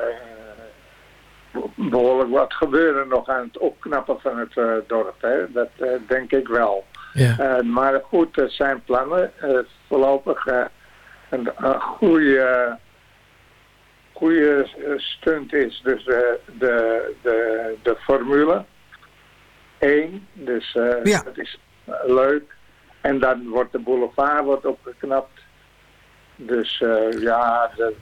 behoorlijk wat gebeuren nog aan het opknappen van het eh, dorp. Hè? Dat eh, denk ik wel. Ja. Maar goed, er zijn plannen. Voorlopig een, een goede, goede stunt is dus de, de, de Formule 1. Dus eh, Ja. dat is leuk. En dan wordt de boulevard wordt opgeknapt. Dus ja, de,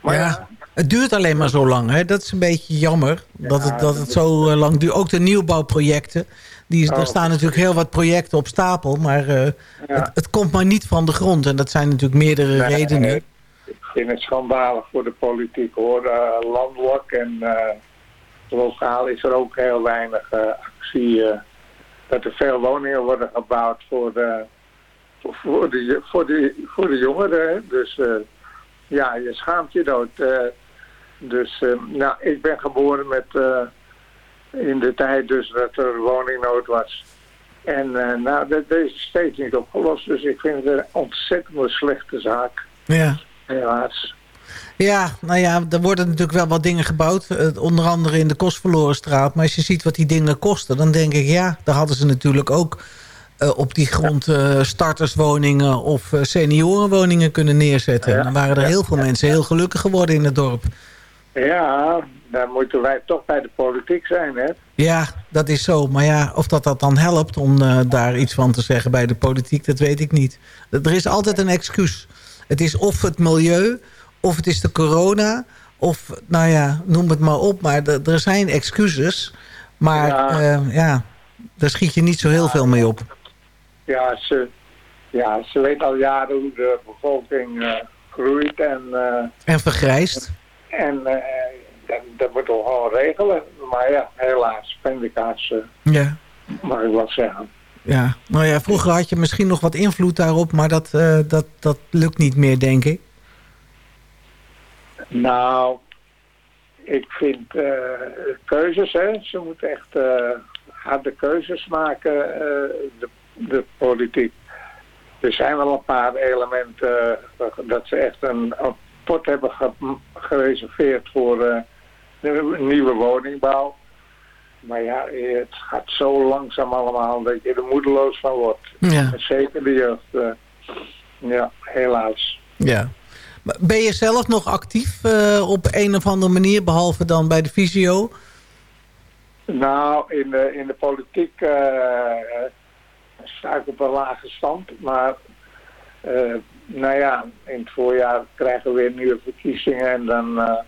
maar ja. ja, Het duurt alleen maar zo lang. Hè? Dat is een beetje jammer dat, het, dat het zo eh, lang duurt. Ook de nieuwbouwprojecten. Die, Oh, er staan natuurlijk heel wat projecten op stapel. Maar eh, het, het komt maar niet van de grond. En dat zijn natuurlijk meerdere Nee, redenen. Ik vind het schandalig voor de politiek hoor. Eh, landelijk en eh, lokaal is er ook heel weinig actie. dat er veel woningen worden gebouwd voor de, voor, voor de, voor de, voor de jongeren. Dus ja, je schaamt je dood. eh. dus eh, nou, ik ben geboren met eh, in de tijd dus dat er woningnood was. En nou, dat, dat is steeds niet opgelost. Dus ik vind het een ontzettend slechte zaak. Ja. Helaas. Ja, nou ja, er worden natuurlijk wel wat dingen gebouwd. onder andere in de Kostverlorenstraat. Maar als je ziet wat die dingen kosten, dan denk ik... ja, daar hadden ze natuurlijk ook eh, op die grond eh, starterswoningen... of eh, seniorenwoningen kunnen neerzetten. En dan waren er heel veel mensen heel gelukkig geworden in het dorp. Ja, daar moeten wij toch bij de politiek zijn, hè? Ja, dat is zo. Maar ja, of dat, dat dan helpt om daar iets van te zeggen bij de politiek... dat weet ik niet. Er is altijd een excuus. Het is of het milieu, of het is de corona... of, nou ja, noem het maar op. Maar er- zijn excuses. Maar Ja. ja, ja daar schiet je niet zo heel veel mee op. Ja, ze, ja, ze weet al jaren hoe de bevolking eh, groeit en... eh, En vergrijst. En eh, dat, dat moet toch gewoon regelen. Maar ja, helaas, pindakaas, Ja. mag ik wel zeggen. Ja. Nou ja, vroeger had je misschien nog wat invloed daarop... maar dat, dat, dat lukt niet meer, denk ik. Nou, ik vind keuzes, hè. Ze moeten echt harde keuzes maken, de, de politiek. Er zijn wel een paar elementen eh, dat ze echt een, een pot hebben ge- gereserveerd voor eh, de nieuwe woningbouw. Maar ja, het gaat zo langzaam allemaal dat je er moedeloos van wordt. Ja. Zeker de jeugd. eh, ja, helaas. Ja. Ben je zelf nog actief op een of andere manier... behalve dan bij de visio? Nou, in de, in de politiek sta ik op een lage stand. Maar eh, nou ja, in het voorjaar krijgen we weer nieuwe verkiezingen. En dan eh,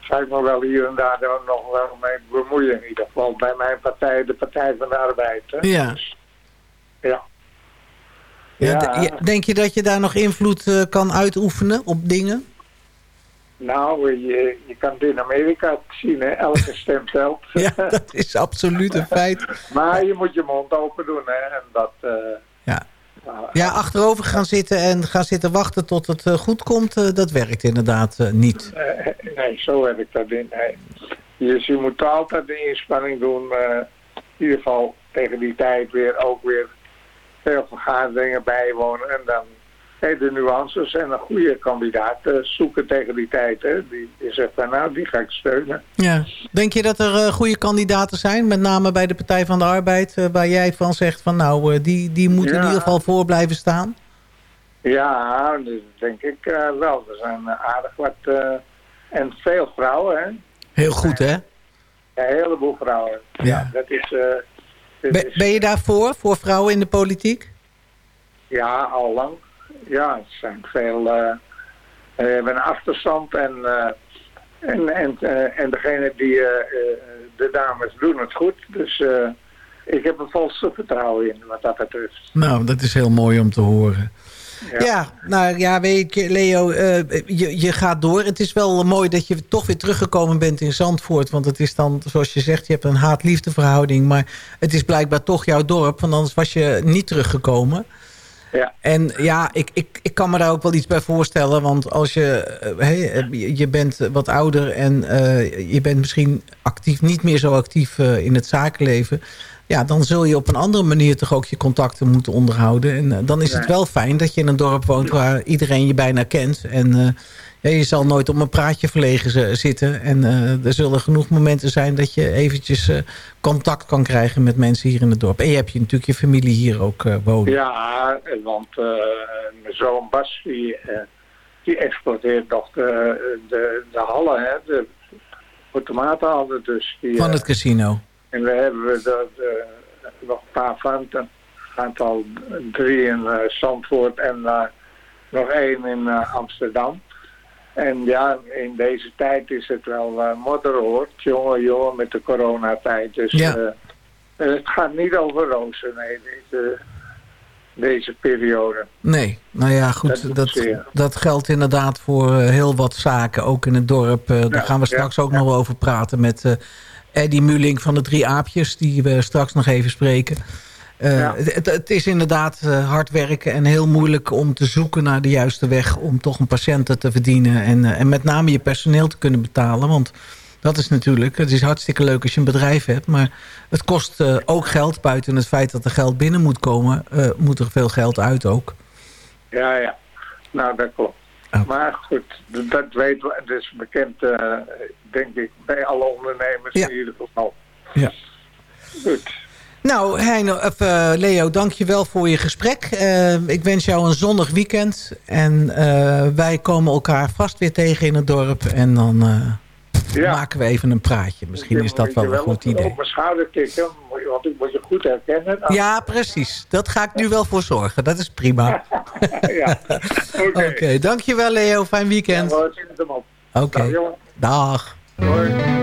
ga ik me wel hier en daar dan nog wel mee bemoeien. In ieder geval bij mijn partij, de Partij van de Arbeid. Hè. Ja. Ja. Ja, ja, Denk je dat je daar nog invloed eh, kan uitoefenen op dingen? Nou, je, je kan het in Amerika zien, hè? elke stem telt. <laughs> Ja, dat is absoluut een feit. maar je moet je mond open doen. Hè? En dat, eh, Ja. nou, Ja, achterover gaan zitten en gaan zitten wachten tot het eh, goed komt... eh, dat werkt inderdaad niet. Nee, zo heb ik dat in. Nee. Dus je moet altijd de inspanning doen. in ieder geval tegen die tijd weer ook weer veel vergaderingen bijwonen. En dan de nuances en een goede kandidaat eh, zoeken tegen die tijd. Hè. Die, die zegt van nou, die ga ik steunen. Ja. Denk je dat er eh, goede kandidaten zijn? Met name bij de Partij van de Arbeid... eh, waar jij van zegt van nou, die, die moet in ieder geval voor blijven staan? Ja, dus denk ik wel. Er zijn aardig wat... en veel vrouwen, hè. Heel goed, hè? Een heleboel vrouwen. Ja. dat is... Ben, is- ben je daarvoor, voor vrouwen in de politiek? Ja, al lang. Ja, het zijn veel... eh we hebben een achterstand en, eh, en, en, eh, en degene die, eh, eh, de dames doen het goed. Dus eh, ik heb er volste vertrouwen in wat dat betreft. Nou, dat is heel mooi om te horen. Ja. Ja, nou ja, weet je, Leo, eh, je, je gaat door. Het is wel mooi dat je toch weer teruggekomen bent in Zandvoort. Want het is dan, zoals je zegt, je hebt een haat-liefde verhouding. Maar het is blijkbaar toch jouw dorp, want anders was je niet teruggekomen. Ja. En ja, ik, ik, ik kan me daar ook wel iets bij voorstellen. Want als je, eh, hey, je- je bent wat ouder en eh, je bent misschien actief, niet meer zo actief eh, in het zakenleven. Ja, dan zul je op een andere manier toch ook je contacten moeten onderhouden. En eh, dan is het wel fijn dat je in een dorp woont waar iedereen je bijna kent. En eh, je zal nooit op een praatje verlegen zitten. En eh, er zullen genoeg momenten zijn dat je eventjes eh, contact kan krijgen met mensen hier in het dorp. En je hebt je natuurlijk je familie hier ook eh, wonen. Ja, want mijn zoon Bas, die, die exploiteert nog de, de, de hallen, hè, de automatenhallen. Dus die, Van het casino. En we hebben dat, nog een paar van, een aantal drie in Zandvoort en nog één in Amsterdam. En ja, in deze tijd is het wel uh, modderhoor, jongen, jongen, met de coronatijd. Dus Ja. eh, het gaat niet over rozen, nee, deze, deze periode. Nee, nou ja, goed. Dat, dat geldt inderdaad voor eh, heel wat zaken, ook in het dorp. Eh, daar Ja, gaan we ja, straks ook nog over praten met eh Eddie Muling van de Drie Aapjes... die we straks nog even spreken. Eh, Ja. het, het is inderdaad eh, hard werken en heel moeilijk om te zoeken naar de juiste weg... om toch een patiënten te verdienen en, eh, en met name je personeel te kunnen betalen. Want dat is natuurlijk, het is hartstikke leuk als je een bedrijf hebt... maar het kost ook geld, buiten het feit dat er geld binnen moet komen... moet er veel geld uit ook. Ja, ja. Nou, dat klopt. Maar goed, dat weten we. Het is bekend, denk ik, bij alle ondernemers Ja. in ieder geval. Ja. Goed. Nou, Heino, of, eh, Leo, dank je wel voor je gesprek. Eh, ik wens jou een zonnig weekend. En eh, wij komen elkaar vast weer tegen in het dorp. En dan Ja. maken we even een praatje. Misschien is dat wel een goed idee. Op mijn schouder tikken, want ik moet je goed herkennen. Ja, precies. Dat ga ik nu wel voor zorgen. Dat is prima. <laughs> ja. Oké. Oké, dankjewel Leo. Fijn weekend. Ja, we zitten hem op. Oké, jongen. dag. Hoi.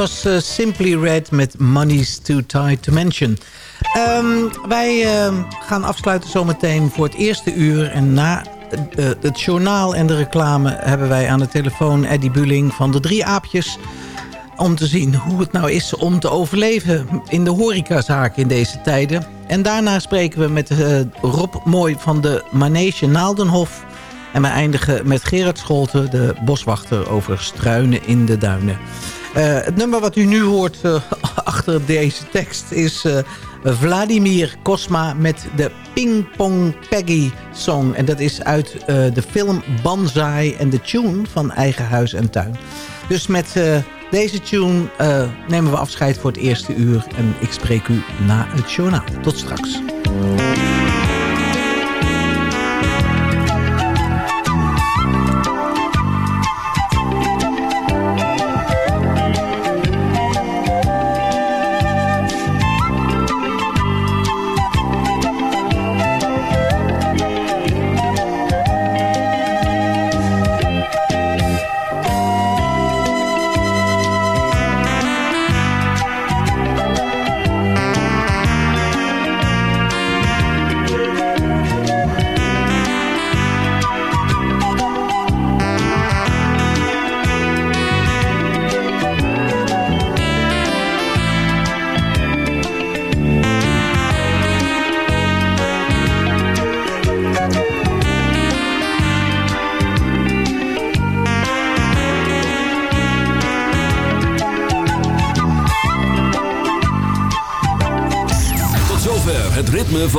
Was eh, Simply Red met Money's Too Tight to Mention. Ehm, wij ehm, gaan afsluiten zometeen voor het eerste uur. En na eh, het journaal en de reclame hebben wij aan de telefoon Eddie Buling van de Drie Aapjes. Om te zien hoe het nou is om te overleven in de horecazaak in deze tijden. En daarna spreken we met eh, Rob Mooi van de Manege Naaldenhof. En we eindigen met Gerard Scholten, de boswachter over struinen in de duinen. Eh, het nummer wat u nu hoort eh, <laughs> achter deze tekst is eh, Vladimir Kosma met de Ping Pong Peggy Song. En dat is uit de film Banzai en de tune van Eigen Huis en Tuin. Dus met deze tune nemen we afscheid voor het eerste uur. En ik spreek u na het journaal. Tot straks.